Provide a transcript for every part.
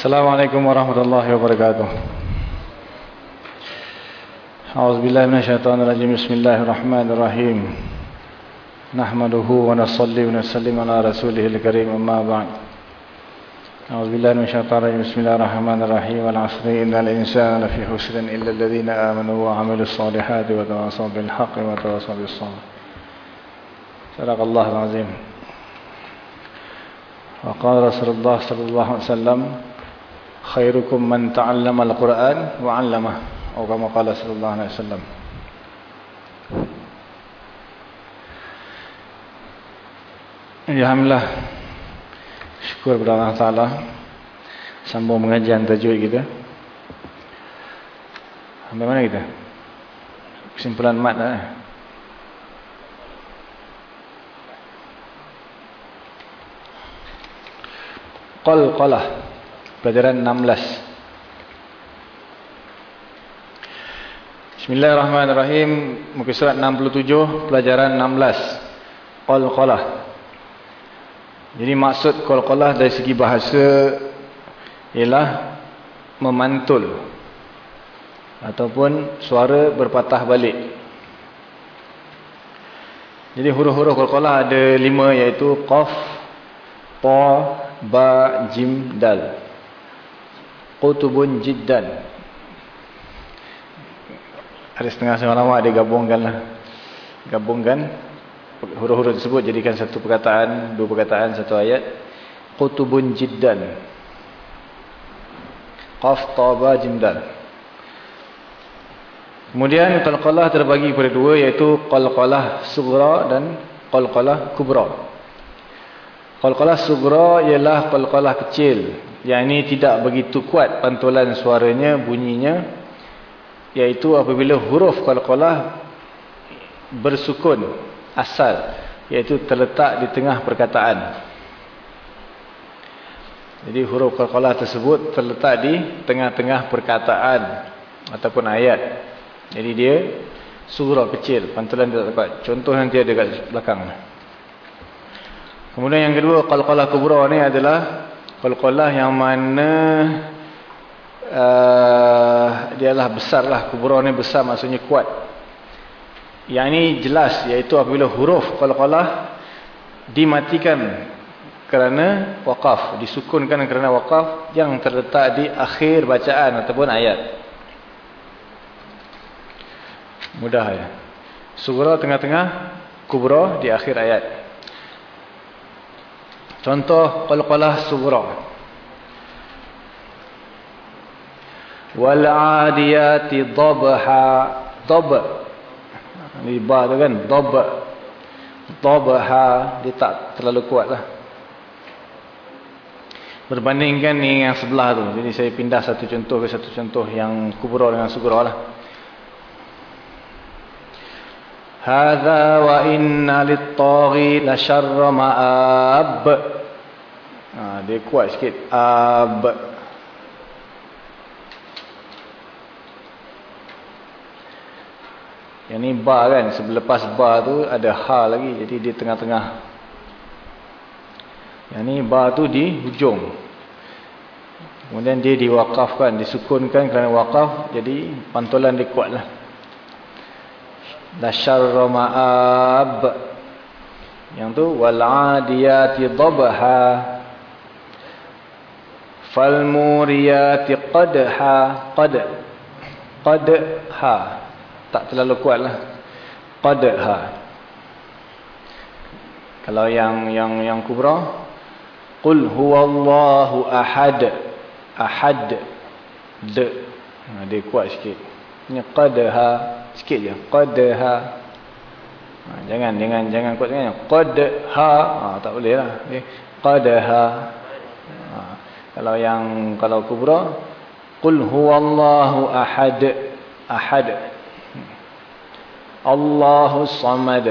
السلام عليكم ورحمة الله وبركاته. أعوذ بالله من الشيطان الرجيم. بسم الله الرحمن الرحيم. نحمده ونصلي ونسلم على رسوله الكريم. أما بعد. أعوذ بالله من الشيطان الرجيم. بسم الله الرحمن الرحيم. والعصر. إن الإنسان لفي خسر إلا الذين آمنوا وعملوا الصالحات وتواصوا بالحق وتواصوا بالصبر. صدق الله العظيم. وقال رسول الله صلى الله عليه وسلم خيركم من تعلم القرآن وعلمه أو كما قال صلى الله عليه وسلم Alhamdulillah Syukur kepada Allah Ta'ala Sambung mengajian tajwid kita Sampai mana kita? Kesimpulan mat dah eh? Qalqalah Pelajaran 16 Bismillahirrahmanirrahim. Muka surat 67 Pelajaran 16 Qalqalah Jadi maksud Qalqalah dari segi bahasa Ialah Memantul Ataupun suara berpatah balik. Jadi huruf-huruf Qalqalah ada lima iaitu Qaf Pa ba jim dal qutubun jiddan. Ada setengah ulama dia gabungkan lah. Gabungkan huruf-huruf tersebut jadikan satu perkataan dua perkataan satu ayat. Qutubun jiddan. Qaf ta ba jim dal. Kemudian qalqalah terbagi kepada dua iaitu qalqalah sughra dan qalqalah kubra. Qalqalah sugra ialah qalqalah kecil. Yang ini tidak begitu kuat pantulan suaranya, bunyinya. Iaitu apabila huruf qalqalah bersukun asal. Iaitu terletak di tengah perkataan. Jadi huruf qalqalah tersebut terletak di tengah-tengah perkataan. Ataupun ayat. Jadi dia sugra kecil. Pantulan tidak kuat. Contoh nanti ada dekat belakang. Kemudian yang kedua qalqalah kubra ni adalah qalqalah yang mana uh, dia adalah besarlah kubra ni besar maksudnya kuat. Yang ini jelas iaitu apabila huruf qalqalah dimatikan kerana waqaf, disukunkan kerana waqaf yang terletak di akhir bacaan ataupun ayat. Mudah ya. Sugra tengah-tengah, kubra di akhir ayat. Contoh qalqalah sughra. Wal 'adiyati dhabha dhab. Ni ba tu kan dhab. Dhabha dia tak terlalu kuatlah. Berbandingkan ni yang sebelah tu. Jadi saya pindah satu contoh ke satu contoh yang kubra dengan sughra lah. Hadza wa inna lit-taghi la syarra ma'ab. Ha, dia kuat sikit. Ab. Yang ni ba kan. Selepas ba tu ada ha lagi. Jadi dia tengah-tengah. Yang ni ba tu di hujung. Kemudian dia diwakafkan, disukunkan kerana wakaf. Jadi pantulan dia kuat lah la syarra ma'ab yang tu wal 'adiyati dhabha fal muriyati qadha qad qadha. Tak terlalu kuatlah. Qadha. Kalau yang yang yang kubra qul huwallahu ahad ahad. De dia kuat sikit. Ni qadha sikit je. Qadha. Ha, jangan jangan jangan kuat sangat. Qadha. Ha, tak boleh lah. Qadha. ha. Kalau yang kalau kubra qul huwallahu ahad ahad Allahu samad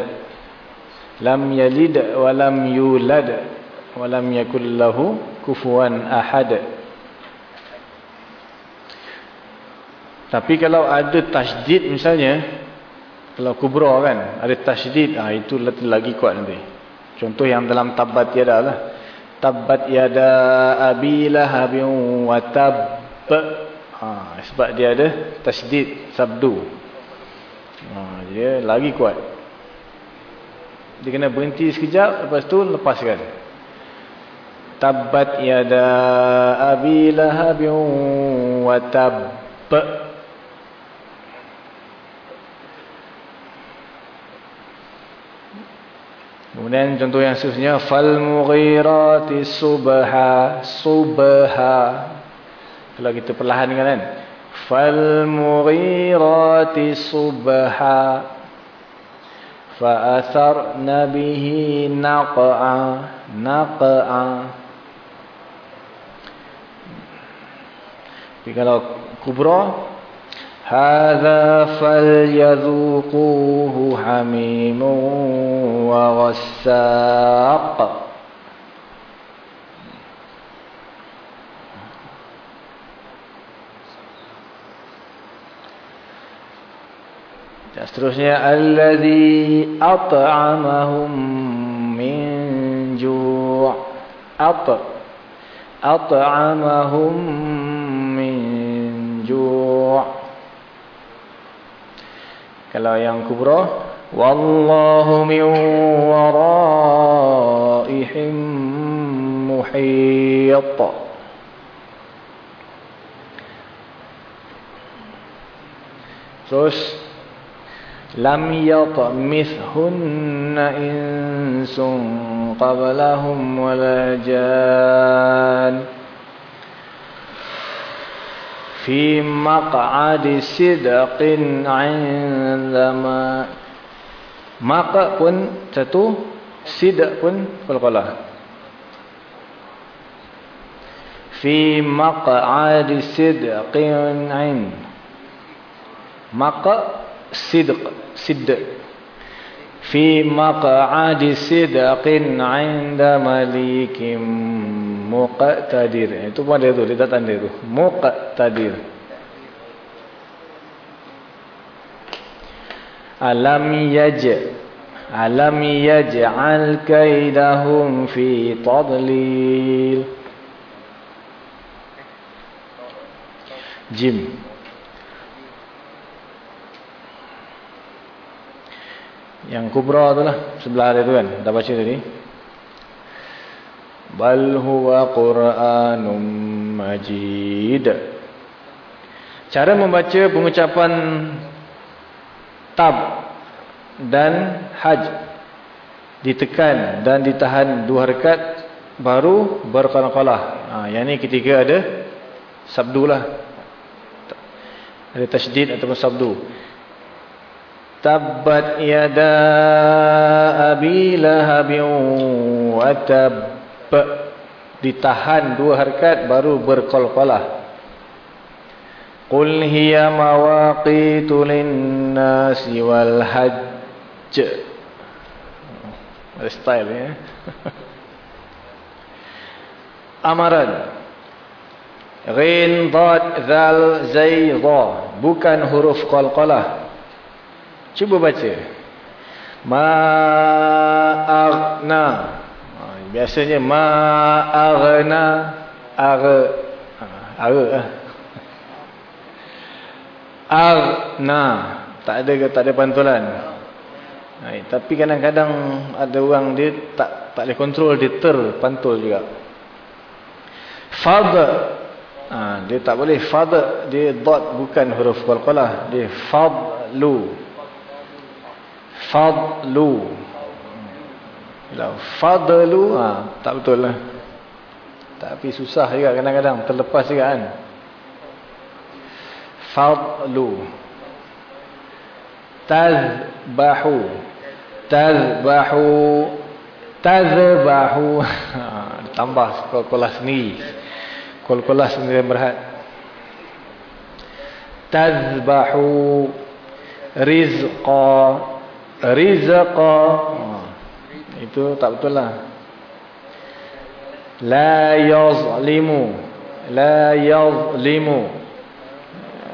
lam yalid wa lam yulad wa lam yakul lahu kufuwan ahad Tapi kalau ada tasydid misalnya, kalau kubra kan, ada tasydid, ah itu lagi kuat nanti. Contoh yang dalam tabat tiada lah. Tabbat yada abi lahabin wa tab. Ha, sebab dia ada tasdid sabdu. Ha, dia lagi kuat. Dia kena berhenti sekejap, lepas tu lepaskan. Tabbat yada abi lahabin wa tab. Kemudian contoh yang seterusnya fal mughirati subha subha. Kalau kita perlahankan kan. Fal mughirati subha. Fa atharna bihi naq'a naq'a. Jadi kalau kubra هذا فليذوقوه حميم وغساق. استرسنا الذي اطعمهم من جوع اطعمهم من جوع Kalau yang kubra wallahu min waraihim muhit. Terus lam yatmithunna insun qablahum wala jan. fi maq'adi sidqin 'indama maka pun satu sidq pun qalqalah fi maq'adi sidqin 'ind maka sidq sidq fi maq'adi sidqin 'inda malikim muqtadir. Itu pun ada tu dia tak tanda tu. Muqtadir. Alam yaj alam yaj'al kaidahum fi tadlil. Jim yang kubra tu lah sebelah dia tu kan dah baca tadi. Bal huwa qur'anum majid. Cara membaca pengucapan tab dan haj ditekan dan ditahan dua harakat baru berqalqalah ha yang ni ketika ada sabdu lah. Ada tasydid ataupun sabdu tabbat yada lahabin wa tab ditahan dua harakat baru berqalqalah qul hiya mawaqitu lin-nasi wal hajj. Style ya amaran. Ghin dad zal zai dha bukan huruf qalqalah cuba baca. Ma aghna. Biasanya ma aghna agha agha eh. aghna. Tak ada tak ada pantulan? Hai, tapi kadang-kadang ada orang dia tak tak boleh kontrol dia terpantul juga. Fad. Ha, dia tak boleh. Fad dia dot bukan huruf qalqalah dia fadlu fadlu. Fadlu ha, Tak betul lah. Tapi susah juga kadang-kadang Terlepas juga kan. Fadlu. Tazbahu. Tazbahu. Tazbahu. Ha, Tambah kol-kolah sendiri. Kol-kolah sendiri berhad. Tazbahu. Rizqa Rizqa itu tak betul lah la yazlimu la yazlimu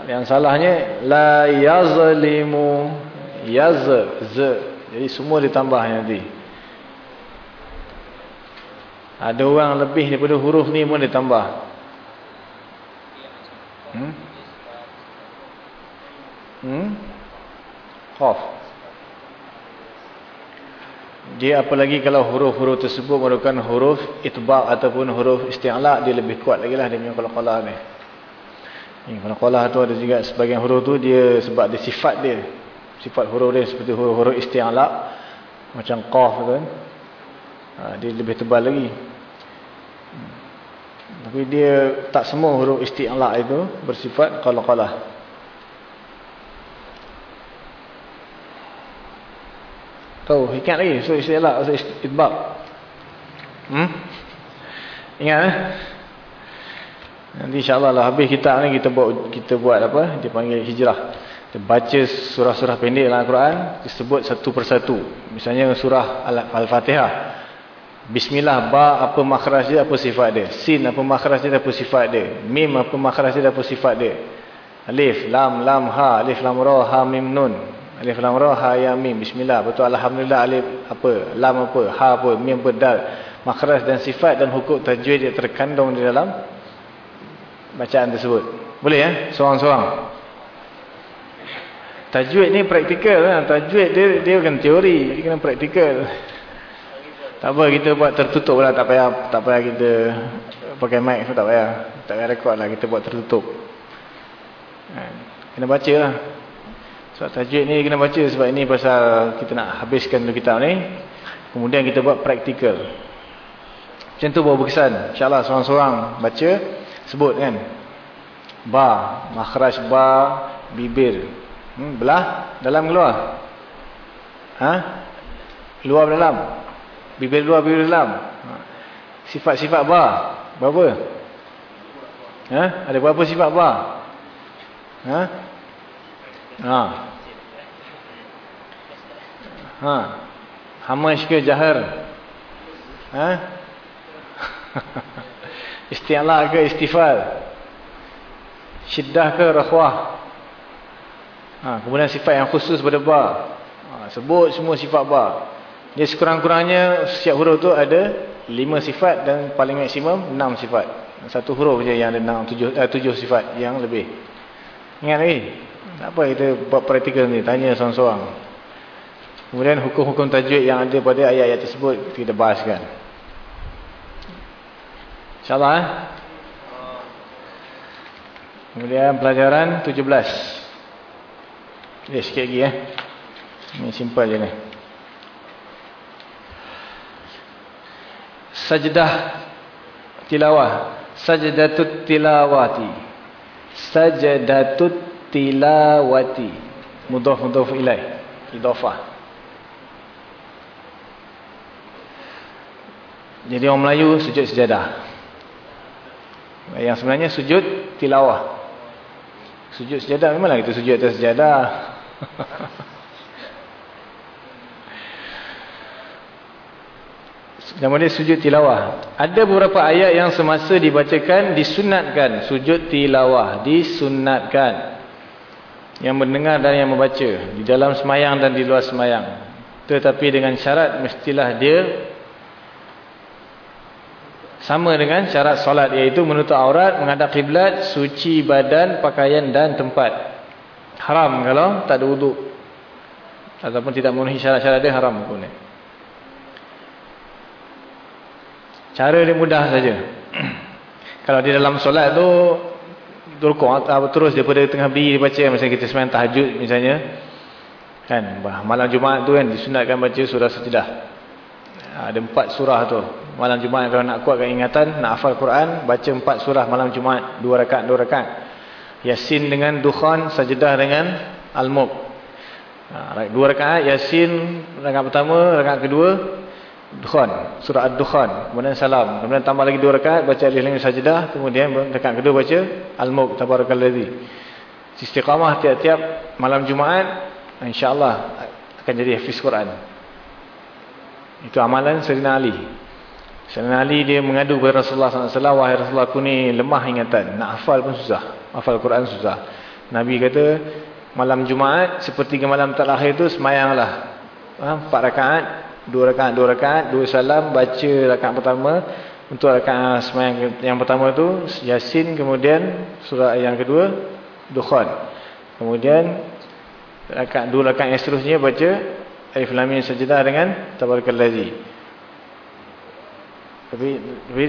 yang salahnya la yazlimu yaz z jadi semua ditambah nanti Ada orang lebih daripada huruf ni pun dia tambah. Hmm? Hmm? Qaf. Dia apalagi kalau huruf-huruf tersebut merupakan huruf itbaq ataupun huruf isti'la dia lebih kuat lagi lah dia punya qalqalah ni. Ni qalqalah tu ada juga sebagian huruf tu dia sebab dia sifat dia. Sifat huruf dia seperti huruf-huruf isti'la macam qaf kan ha, dia lebih tebal lagi tapi dia tak semua huruf isti'la itu bersifat qalaqalah tahu ingat lagi so isti'la so istibab hmm? ingat eh nanti insyaAllah lah habis kita ni kita buat kita buat apa dia panggil hijrah kita baca surah-surah pendek dalam Al-Quran disebut satu persatu misalnya surah Al-Fatihah Bismillah, ba apa makhraj dia, apa sifat dia. Sin apa makhraj dia, apa sifat dia. Mim apa makhraj dia, apa sifat dia. Alif, lam, lam, ha. Alif, lam, ra, ha, mim, nun. Alif, lam, ra, ha, ya, mim. Bismillah. Betul, Alhamdulillah, alif apa. Lam apa, ha apa, mim apa, dal. Makhraj dan sifat dan hukum tajwid dia terkandung di dalam bacaan tersebut. Boleh ya? Seorang-seorang. Tajwid ni praktikal. Kan? Tajwid dia, dia bukan teori. Dia kena praktikal. Tak apa kita buat tertutup lah tak payah tak payah kita pakai mic tak payah. Tak payah rekod lah kita buat tertutup. Kan? Kena baca lah. Sebab tajwid ni kena baca sebab ini pasal kita nak habiskan dulu kitab ni. Kemudian kita buat praktikal. Macam tu bawa berkesan. InsyaAllah seorang-seorang baca sebut kan. Ba, makhraj ba, bibir. Hmm, belah, dalam keluar. Ha? Luar dalam. Bibir luar, bibir dalam. Sifat-sifat ba. Berapa? Ha? Ada berapa sifat ba? Ha? Ha. Ha. Hamash ke jahar? Ha? Isti'ala ke istifal? Syiddah ke rakhwah? Ha. Kemudian sifat yang khusus pada ba. Ha. Sebut semua sifat ba. Dia sekurang-kurangnya setiap huruf tu ada lima sifat dan paling maksimum enam sifat. Satu huruf je yang ada enam, tujuh, eh, tujuh sifat yang lebih. Ingat lagi? Tak apa kita buat praktikal ni, tanya seorang-seorang. Kemudian hukum-hukum tajwid yang ada pada ayat-ayat tersebut kita bahaskan. InsyaAllah eh? Kemudian pelajaran 17. Ya, sikit lagi eh. Ini simple je ni. sajdah tilawah sajdatut tilawati sajdatut tilawati mudhaf ilaih idhafah jadi orang Melayu sujud sejadah yang sebenarnya sujud tilawah sujud sejadah memanglah kita sujud atas sejadah Nama dia sujud tilawah. Ada beberapa ayat yang semasa dibacakan disunatkan. Sujud tilawah. Disunatkan. Yang mendengar dan yang membaca. Di dalam semayang dan di luar semayang. Tetapi dengan syarat mestilah dia sama dengan syarat solat. Iaitu menutup aurat, menghadap kiblat, suci badan, pakaian dan tempat. Haram kalau tak ada wuduk. Ataupun tidak memenuhi syarat-syarat dia haram pun. Cara dia mudah saja. Kalau di dalam solat tu turkuk terus daripada tengah berdiri baca macam kita sembahyang tahajud misalnya. Kan malam Jumaat tu kan disunatkan baca surah Sajdah. Ada empat surah tu. Malam Jumaat kalau nak kuatkan ingatan, nak hafal Quran, baca empat surah malam Jumaat, dua rakaat, dua rakaat. Yasin dengan Dukhan, Sajdah dengan Al-Mulk. Ha, dua rakaat Yasin rakaat pertama, rakaat kedua Dukhan, surah Ad-Dukhan, kemudian salam. Kemudian tambah lagi dua rakaat baca alif lam sajdah, kemudian rakaat kedua baca Al-Mulk tabarakalladzi. Istiqamah tiap-tiap malam Jumaat insya-Allah akan jadi hafiz Quran. Itu amalan Sayyidina Ali. Sayyidina Ali dia mengadu kepada Rasulullah SAW, wahai Rasulullah aku ni lemah ingatan, nak hafal pun susah. Hafal Quran susah. Nabi kata malam Jumaat seperti malam terakhir tu semayanglah. Empat rakaat Dua rakaat, dua rakaat, dua salam, baca rakaat pertama. Untuk rakaat semayang yang pertama tu Yasin, kemudian surah yang kedua Dukhan. Kemudian rakaat dua rakaat yang seterusnya baca Alif Lam Mim Sajdah dengan Tabarakallazi. Tapi, tapi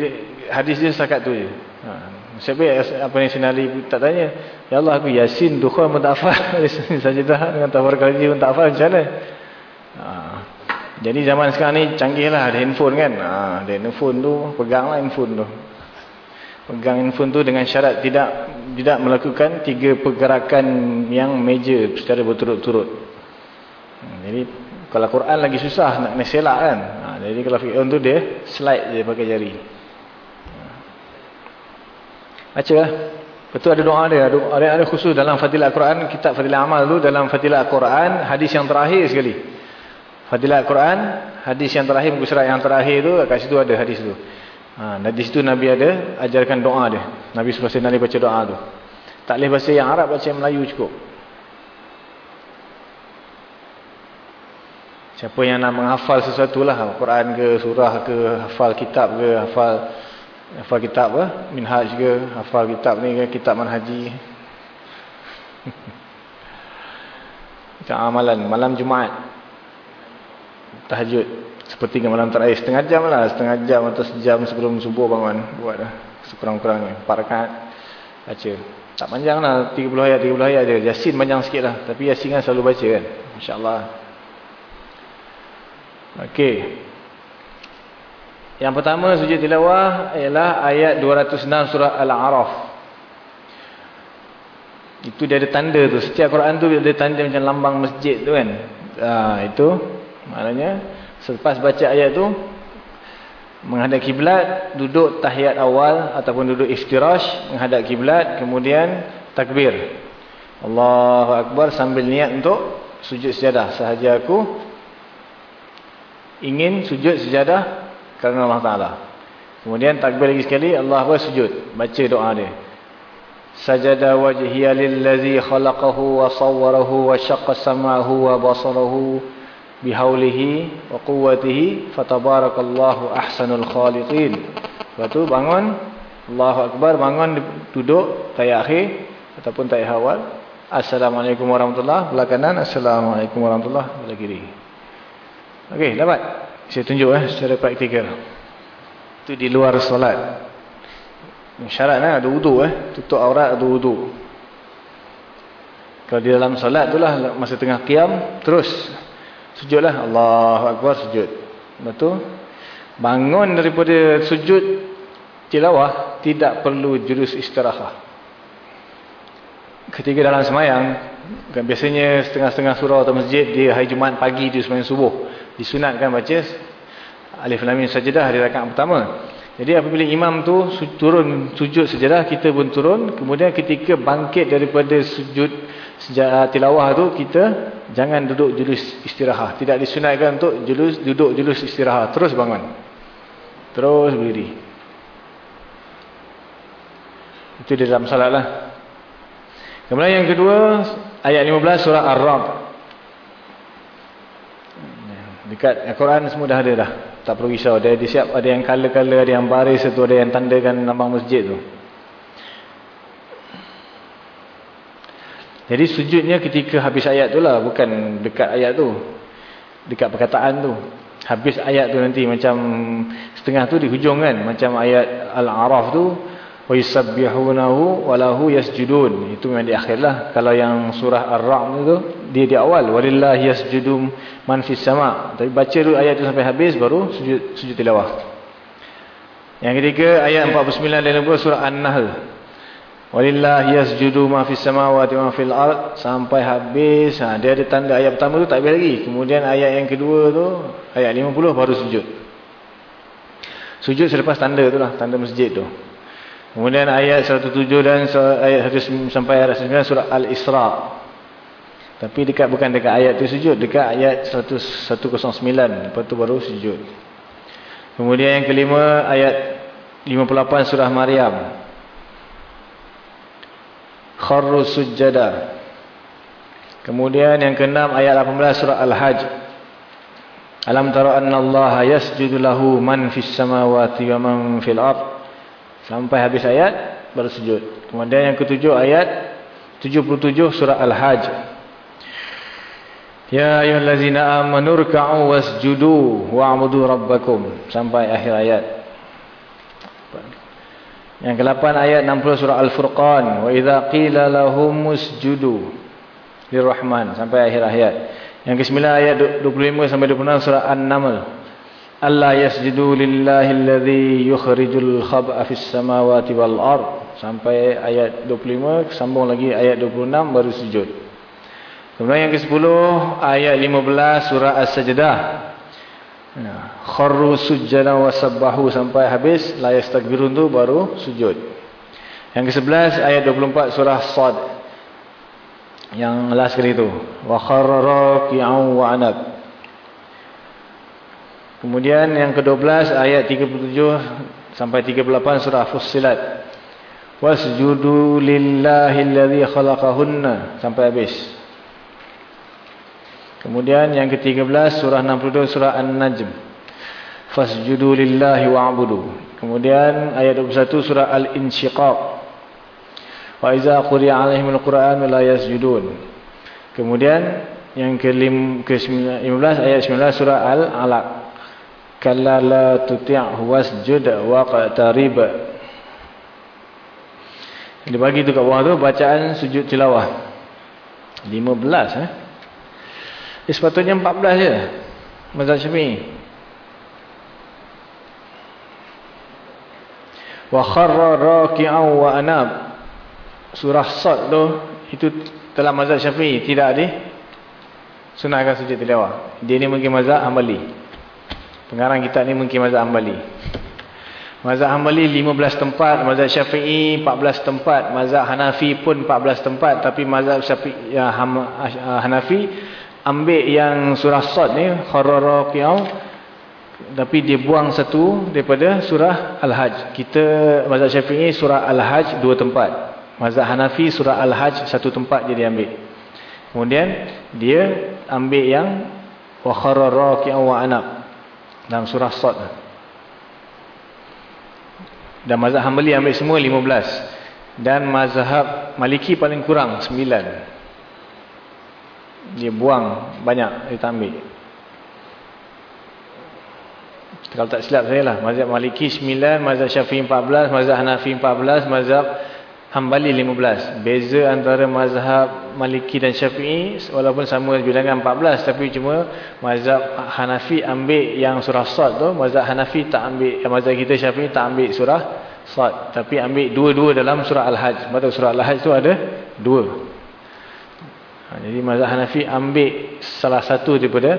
hadis dia setakat tu je. Ha. Siapa apa yang Sinali tak tanya? Ya Allah aku Yasin, tak hafal. Sajdah dengan Tabarakallazi pun tak hafal macam mana? Ha. Jadi zaman sekarang ni canggih lah ada handphone kan. Ha, ada handphone tu, pegang lah handphone tu. Pegang handphone tu dengan syarat tidak tidak melakukan tiga pergerakan yang major secara berturut-turut. Ha, jadi kalau Quran lagi susah nak kena selak kan. Ha, jadi kalau fi'un tu dia slide je pakai jari. Ha. Baca lah. Betul ada doa dia. Ada, ada, ada khusus dalam fadilah Quran, kitab fadilah amal tu dalam fadilah Quran, hadis yang terakhir sekali. Fadilat Quran, hadis yang terakhir, buku surat yang terakhir tu, kat situ ada hadis tu. Ha, di situ Nabi ada ajarkan doa dia. Nabi SAW baca doa tu. Tak boleh bahasa yang Arab, baca yang Melayu cukup. Siapa yang nak menghafal sesuatu lah, Quran ke, surah ke, hafal kitab ke, hafal hafal kitab ke, minhaj ke, hafal kitab ni ke, kitab manhaji. Macam amalan, malam Jumaat. Tahajud. Seperti malam terakhir. Setengah jam lah setengah jam atau sejam sebelum subuh bangun buat lah sekurang-kurangnya 4 rakaat. Baca. Tak panjang lah 30 ayat 30 ayat je. Yasin panjang sikit lah. Tapi yasin kan selalu baca kan. insyaAllah ok yang pertama sujud tilawah ialah ayat 206 surah Al-A'raf itu dia ada tanda tu setiap Quran tu dia ada tanda macam lambang masjid tu kan ha, itu Maknanya selepas baca ayat tu menghadap kiblat, duduk tahiyat awal ataupun duduk iftirash menghadap kiblat, kemudian takbir. Allahu akbar sambil niat untuk sujud sejadah. Sahaja aku ingin sujud sejadah kerana Allah Taala. Kemudian takbir lagi sekali, Allah akbar sujud, baca doa dia. Sajada wajhiya lillazi khalaqahu wa sawwarahu wa syaqqa sam'ahu wa basarahu bihaulihi wa quwwatihi fatabarakallahu ahsanul khaliqin. Lepas tu bangun Allahu akbar bangun duduk tayak akhir ataupun tayak awal. Assalamualaikum warahmatullahi belakangan assalamualaikum warahmatullahi belah kiri. Okey, dapat. Saya tunjuk eh secara praktikal. Itu di luar solat. Syarat eh ada wudu eh, tutup aurat ada wudu. Kalau di dalam solat itulah masa tengah qiyam terus Sujudlah Allahu Akbar sujud. Betul? Bangun daripada sujud tilawah tidak perlu jurus istirahat. Ketika dalam semayang, kan biasanya setengah-setengah surau atau masjid di hari Jumaat pagi di semayang subuh. Disunatkan baca Alif Lam Mim Sajdah di rakaat pertama. Jadi apabila imam tu turun sujud sejadah, kita pun turun. Kemudian ketika bangkit daripada sujud sejak tilawah tu kita jangan duduk julus istirahat tidak disunatkan untuk julus duduk julus istirahat terus bangun. Terus berdiri. Itu dalam salat lah. Kemudian yang kedua ayat 15 surah Ar-Ra'd dekat Al-Quran semua dah ada dah tak perlu risau ada disiap ada yang color-color ada yang baris itu ada yang tandakan lambang masjid tu Jadi sujudnya ketika habis ayat tu lah. Bukan dekat ayat tu. Dekat perkataan tu. Habis ayat tu nanti macam setengah tu di hujung kan. Macam ayat Al-A'raf tu وَيُسَبِّحُونَهُ وَلَهُ يَسْجُدُونَ Itu memang di akhir lah. Kalau yang surah Ar-Ra'm tu. Dia di awal. وَلِلَّهِ يَسْجُدُ مَنْ فِي السَّمَاء Tapi baca dulu ayat tu sampai habis. Baru sujud, sujud tilawah. Yang ketiga ayat 49 dan 50 surah An-Nahl. Walillah yasjudu ma fis samawati wa fil ard sampai habis. Ha, dia ada tanda ayat pertama tu tak habis lagi. Kemudian ayat yang kedua tu ayat 50 baru sujud. Sujud selepas tanda tu lah, tanda masjid tu. Kemudian ayat 107 dan ayat 100 sampai ayat 109 surah Al-Isra. Tapi dekat bukan dekat ayat tu sujud, dekat ayat 100, 109. Lepas tu baru sujud. Kemudian yang kelima ayat 58 surah Maryam kharru sujjada kemudian yang keenam ayat 18 surah al-hajj Alam tara anna Allah yasjudu lahu man fis samawati wa man fil ard. Sampai habis ayat baru sujud. Kemudian yang ketujuh ayat 77 surah Al-Hajj. Ya ayyuhallazina amanu ruk'u wasjudu wa'budu rabbakum sampai akhir ayat. Yang ke-8 ayat 60 surah Al-Furqan wa idza qila lahum usjudu lirrahman sampai akhir ayat. Yang ke-9 ayat 25 sampai 26 surah An-Naml. Allah yasjudu lillahi alladhi yukhrijul khab'a fis samawati wal ard sampai ayat 25 sambung lagi ayat 26 baru sujud. Kemudian yang ke-10 ayat 15 surah As-Sajdah. Ya, kharru sujjada wa sabbahu sampai habis la yastakbirun tu baru sujud. Yang ke-11 ayat 24 surah Sad yang last kali itu wa kharra raki'an wa anab kemudian yang ke-12 ayat 37 sampai 38 surah fussilat. Wasjudu lillahi alladhi khalaqahunna sampai habis. Kemudian yang ke-13 surah 62 surah an-najm. Fasjudu lillahi wa'budu. Kemudian ayat 21 surah al-insyiqaq Wa iza quri'a 'alaihimul Qur'an la yasjudun. Kemudian yang ke-15 ayat 19 surah Al-Alaq. Kalla la tuti'hu wasjud wa qtarib. Dia bagi tu kat bawah tu bacaan sujud tilawah. 15 eh. Eh sepatutnya 14 je. Mazhab Syafi'i. Wa kharra raki'an wa anab surah Sad tu itu telah mazhab Syafi'i tidak di sunahkan sujud tilawah. Dia ni mungkin mazhab Hambali. Pengarang kita ni mungkin mazhab Hambali. Mazhab Hambali 15 tempat, mazhab Syafi'i 14 tempat, mazhab Hanafi pun 14 tempat tapi mazhab Syafi'i ya, Hanafi ambil yang surah Sad ni kharara qiyam tapi dia buang satu daripada surah Al-Hajj. Kita mazhab Syafi'i surah Al-Hajj dua tempat. Mazhab Hanafi surah Al-Hajj satu tempat dia ambil. Kemudian dia ambil yang wa kharara ki'an wa anab dalam surah Sad. Dan mazhab Hanbali ambil semua 15. Dan mazhab Maliki paling kurang 9. Dia buang banyak dia tak ambil. Kalau tak silap saya lah. Mazhab Maliki 9, mazhab Syafi'i 14, mazhab Hanafi 14, mazhab Hambali 15. Beza antara mazhab Maliki dan Syafi'i walaupun sama bilangan 14 tapi cuma mazhab Hanafi ambil yang surah Sad tu, mazhab Hanafi tak ambil, eh, mazhab kita Syafi'i tak ambil surah Sad tapi ambil dua-dua dalam surah Al-Hajj. Sebab surah Al-Hajj tu ada dua. Ha, jadi mazhab Hanafi ambil salah satu daripada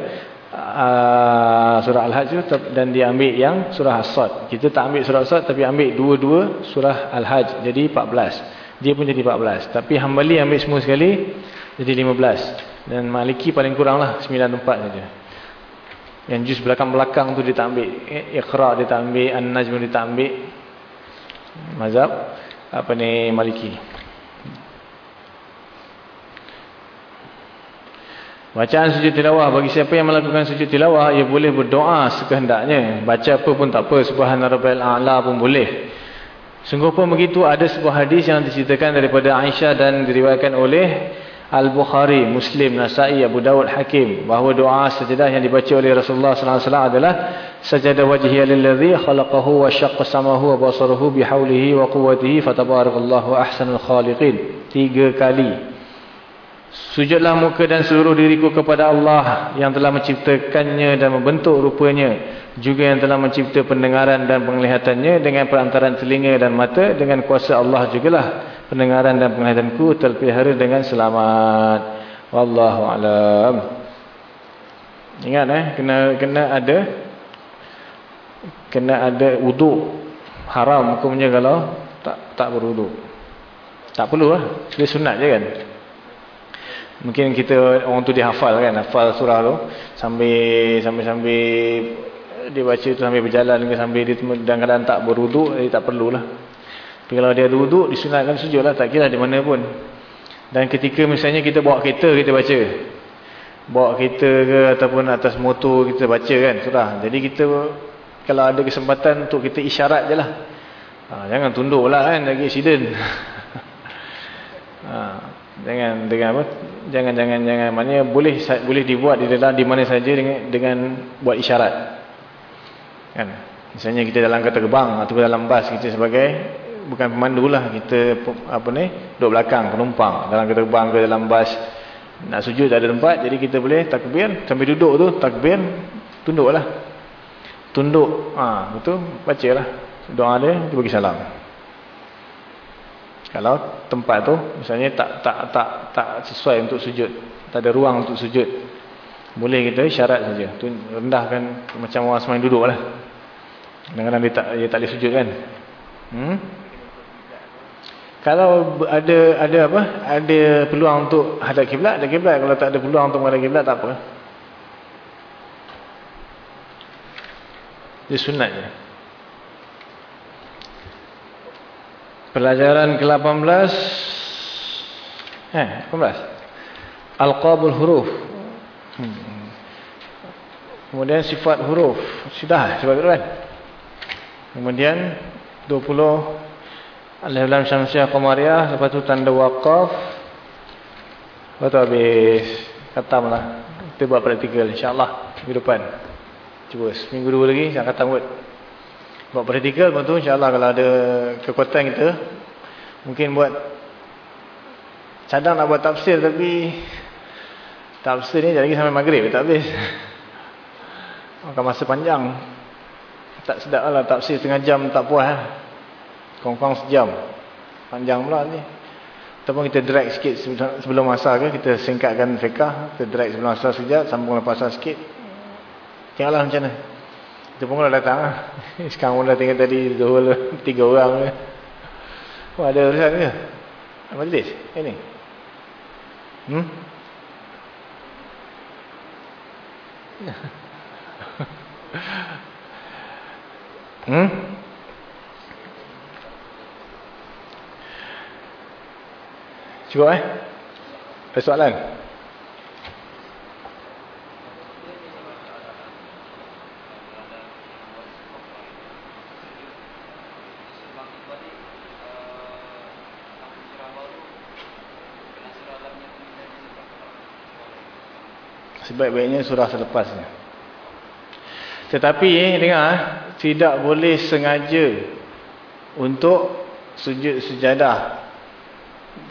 uh, surah Al-Hajj dan dia ambil yang surah As-Sad. Kita tak ambil surah As-Sad tapi ambil dua-dua surah Al-Hajj. Jadi 14. Dia pun jadi 14. Tapi Hambali ambil semua sekali jadi 15. Dan Maliki paling kurang lah 9 tempat saja. Yang juz belakang-belakang tu dia tak ambil. Iqra' dia tak ambil. An-Najm dia tak ambil. Mazhab apa ni Maliki. Bacaan sujud tilawah bagi siapa yang melakukan sujud tilawah ia boleh berdoa sekehendaknya. Baca apa pun tak apa, subhanarabbil a'la pun boleh. Sungguh pun begitu ada sebuah hadis yang diceritakan daripada Aisyah dan diriwayatkan oleh Al-Bukhari, Muslim, Nasa'i, Abu Dawud, Hakim bahawa doa sajadah yang dibaca oleh Rasulullah sallallahu alaihi wasallam adalah sajadah wajhiya lillazi khalaqahu wa syaqqa samahu wa basarahu bihaulihi wa quwwatihi fatabarakallahu ahsanul khaliqin. Tiga kali Sujudlah muka dan seluruh diriku kepada Allah yang telah menciptakannya dan membentuk rupanya. Juga yang telah mencipta pendengaran dan penglihatannya dengan perantaran telinga dan mata. Dengan kuasa Allah jugalah pendengaran dan penglihatanku terpelihara dengan selamat. Wallahu'alam. Ingat eh, kena kena ada kena ada wuduk. Haram hukumnya kalau tak tak berwuduk. Tak perlu lah. Dia sunat je kan. Mungkin kita orang tu dia hafal kan, hafal surah tu sambil sambil sambil dia baca tu sambil berjalan ke sambil dia dalam keadaan tak berwuduk, dia tak perlulah. Tapi kalau dia ada wuduk, disunatkan sujudlah, tak kira di mana pun. Dan ketika misalnya kita bawa kereta kita baca. bawa kereta ke ataupun atas motor kita baca kan surah. Jadi kita kalau ada kesempatan untuk kita isyarat je lah. Ha, jangan tunduk lah kan lagi accident. ha, jangan dengan apa? Jangan jangan jangan. Maknanya boleh boleh dibuat di dalam di mana saja dengan dengan buat isyarat. Kan? Misalnya kita dalam kereta gerbang atau dalam bas kita sebagai bukan pemandu lah kita apa ni duduk belakang penumpang. Dalam kereta gerbang ke dalam bas nak sujud tak ada tempat jadi kita boleh takbir. Sambil duduk tu takbir tunduklah. Tunduk ha betul? Bacalah doa dia kita bagi salam kalau tempat tu misalnya tak tak tak tak sesuai untuk sujud tak ada ruang untuk sujud boleh kita syarat saja tu rendahkan macam orang semain duduklah kadang-kadang dia tak dia tak boleh sujud kan hmm kalau ada ada apa? Ada peluang untuk hadap kiblat, ada kiblat. Kalau tak ada peluang untuk menghadap kiblat tak apa. Dia sunatnya. Pelajaran ke-18 eh 18. Al-qabul huruf. Hmm. Kemudian sifat huruf. Sudah sifat huruf kan? Kemudian 20 Al-Hilam Syamsiah Qamariyah Lepas tu tanda waqaf Lepas tu habis Katam lah Kita buat praktikal insyaAllah Minggu depan Cuba seminggu dua lagi Saya katam buat Buat praktikal Lepas tu insyaAllah kalau ada Kekuatan kita Mungkin buat Cadang nak buat tafsir tapi Tafsir ni lagi sampai maghrib Tak habis Akan masa panjang Tak sedap lah tafsir setengah jam tak puas lah Kongkong sejam. Panjang pula ni. Ataupun kita drag sikit sebelum masa ke. Kita singkatkan fiqah. Kita drag sebelum masa sekejap. Sambung lepas masa sikit. Tengoklah macam mana. Kita pun dah datang lah. Sekarang pun dah tinggal tadi dua, tiga orang. Oh, ada urusan ke? Majlis? Ini? Hmm? hmm? Cukup eh? Ada soalan? Sebaik-baiknya surah selepasnya. Tetapi eh, dengar, eh, tidak boleh sengaja untuk sujud sejadah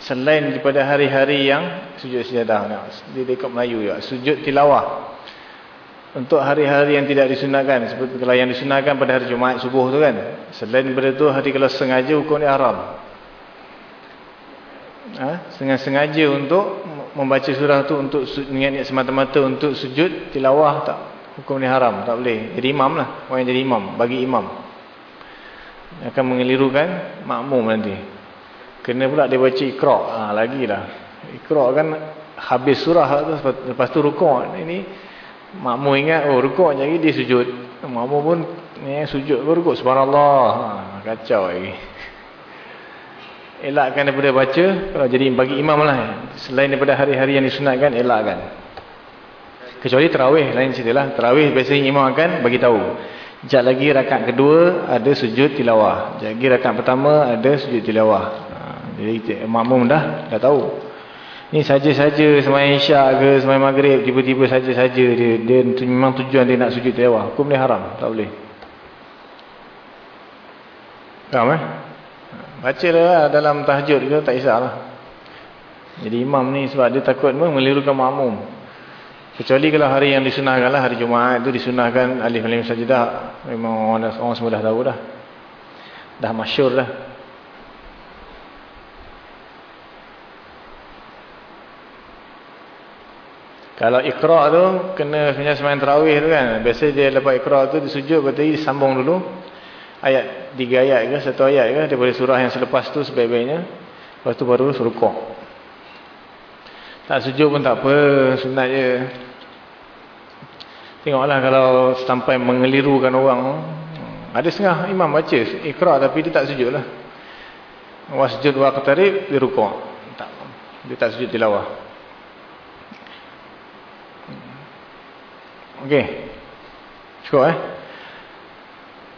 selain daripada hari-hari yang sujud sejadah. Dia dekat Melayu ya sujud tilawah. Untuk hari-hari yang tidak disunahkan seperti kalau yang disunahkan pada hari Jumaat subuh tu kan. Selain daripada tu hari kalau sengaja hukum dia haram. Ha? sengaja untuk membaca surah tu untuk niat semata-mata untuk sujud tilawah tak hukum dia haram tak boleh jadi imam lah orang yang jadi imam bagi imam akan mengelirukan makmum nanti Kena pula dia baca ikra' ha, lagi lah. Ikra' kan habis surah tu, lepas tu rukuk. Ini makmum ingat, oh rukuk lagi dia sujud. Makmum pun ni sujud pun rukuk. Subhanallah. Ha, kacau lagi. Elakkan daripada baca. Kalau jadi bagi imam lah. Selain daripada hari-hari yang disunatkan, elakkan. Kecuali terawih lain cerita lah. Terawih biasanya imam akan bagi tahu. Sekejap lagi rakaat kedua ada sujud tilawah. Sekejap lagi rakaat pertama ada sujud tilawah. Jadi makmum dah dah tahu. Ni saja-saja semain isyak ke semain maghrib tiba-tiba saja-saja dia dia memang tujuan dia nak sujud tilawah. Hukum ni haram, tak boleh. Faham eh? Bacalah dalam tahajud ke tak kisahlah. Jadi imam ni sebab dia takut melirukan makmum. Kecuali kalau hari yang disunahkan lah, hari Jumaat itu disunahkan alif lam sajadah. Memang orang, orang semua dah tahu dah. Dah masyur dah. Kalau ikra' tu kena punya semain tarawih tu kan. Biasa dia lepas ikra' tu disujud berarti sambung dulu. Ayat tiga ayat ke satu ayat ke daripada surah yang selepas tu sebaik-baiknya. Lepas tu baru surukuk. Tak sujud pun tak apa, sunat je. Tengoklah kalau sampai mengelirukan orang. Ada setengah imam baca ikra' tapi dia tak sujud lah. Wasjud wa qatarib dia rukuk. Tak. Dia tak sujud tilawah. Okey. Cukup eh.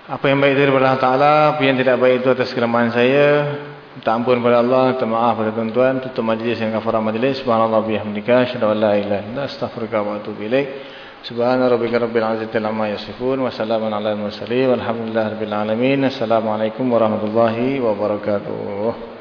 Apa yang baik daripada Allah Ta'ala, apa yang tidak baik itu atas kelemahan saya. Minta ampun kepada Allah, minta maaf kepada tuan-tuan. Tutup majlis yang kafarah majlis. Subhanallah bihamdika. Syadu an la ilaha illa. Astaghfirullah wa atubu ilaih. Subhana rabbika rabbil izzati amma yasifun wa salamun alal mursalin walhamdulillahi rabbil alamin. Assalamualaikum warahmatullahi wabarakatuh.